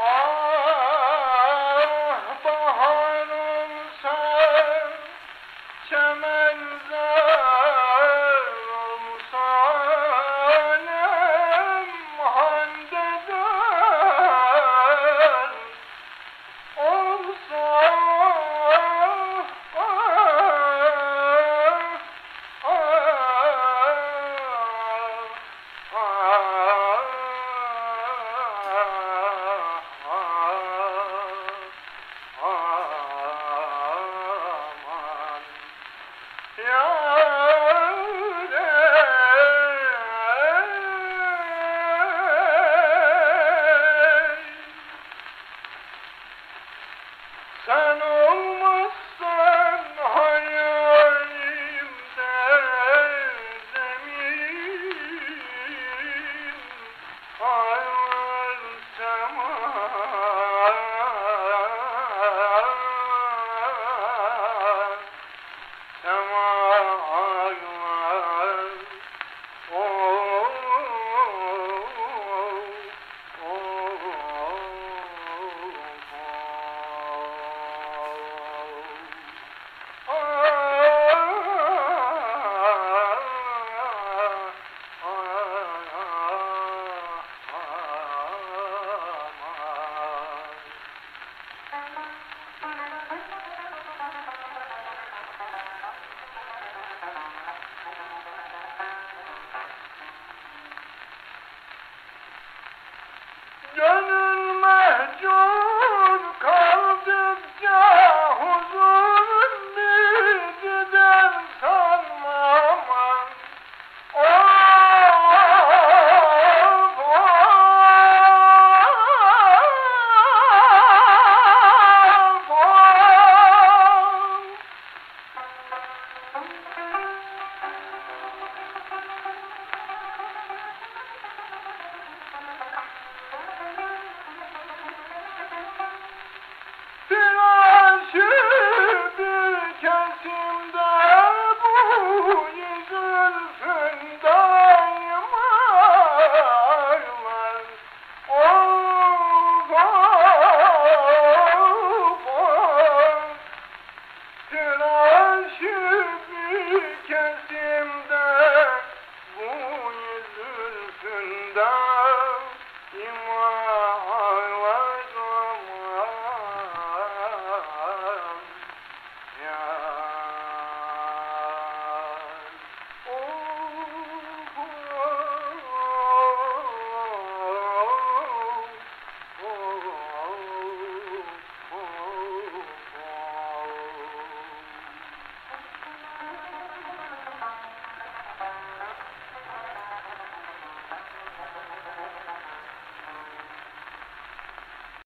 Ah çemen olsanem Sano canım mehcum kesimde bu yüzülfünden iman